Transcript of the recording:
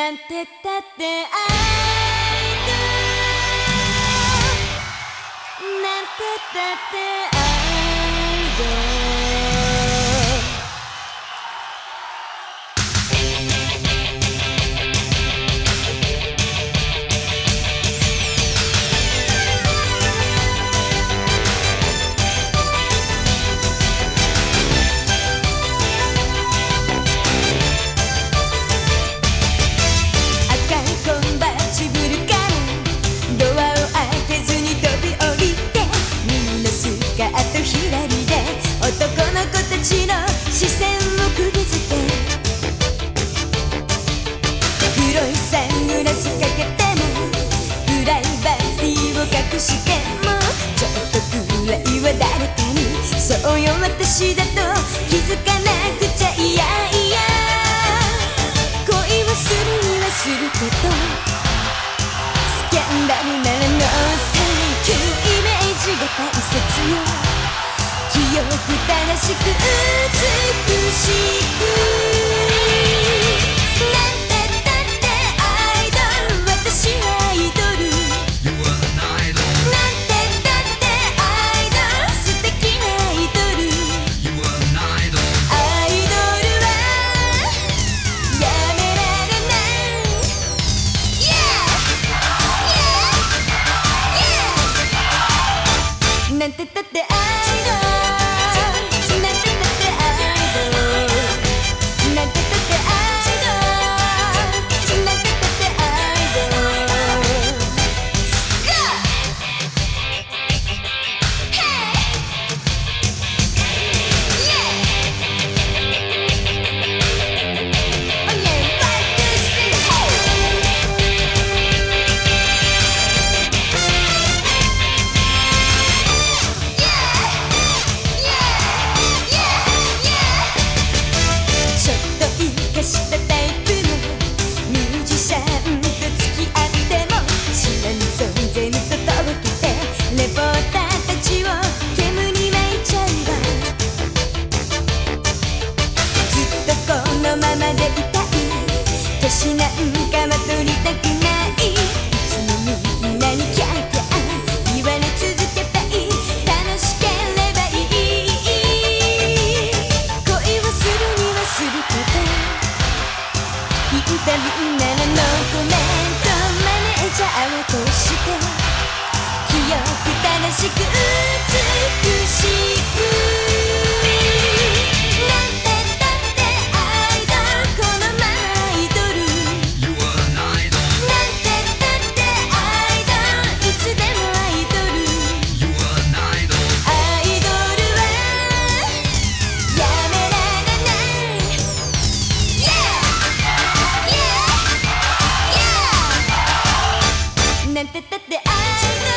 なんてったって愛だなんてったって愛してもちょっとくらいは誰かにそうよ私だと気づかなくちゃいやいや。恋をするにはするけどスキャンダルならの最強イメージが大切よ清く正しく美しく。なんてだって愛てたって愛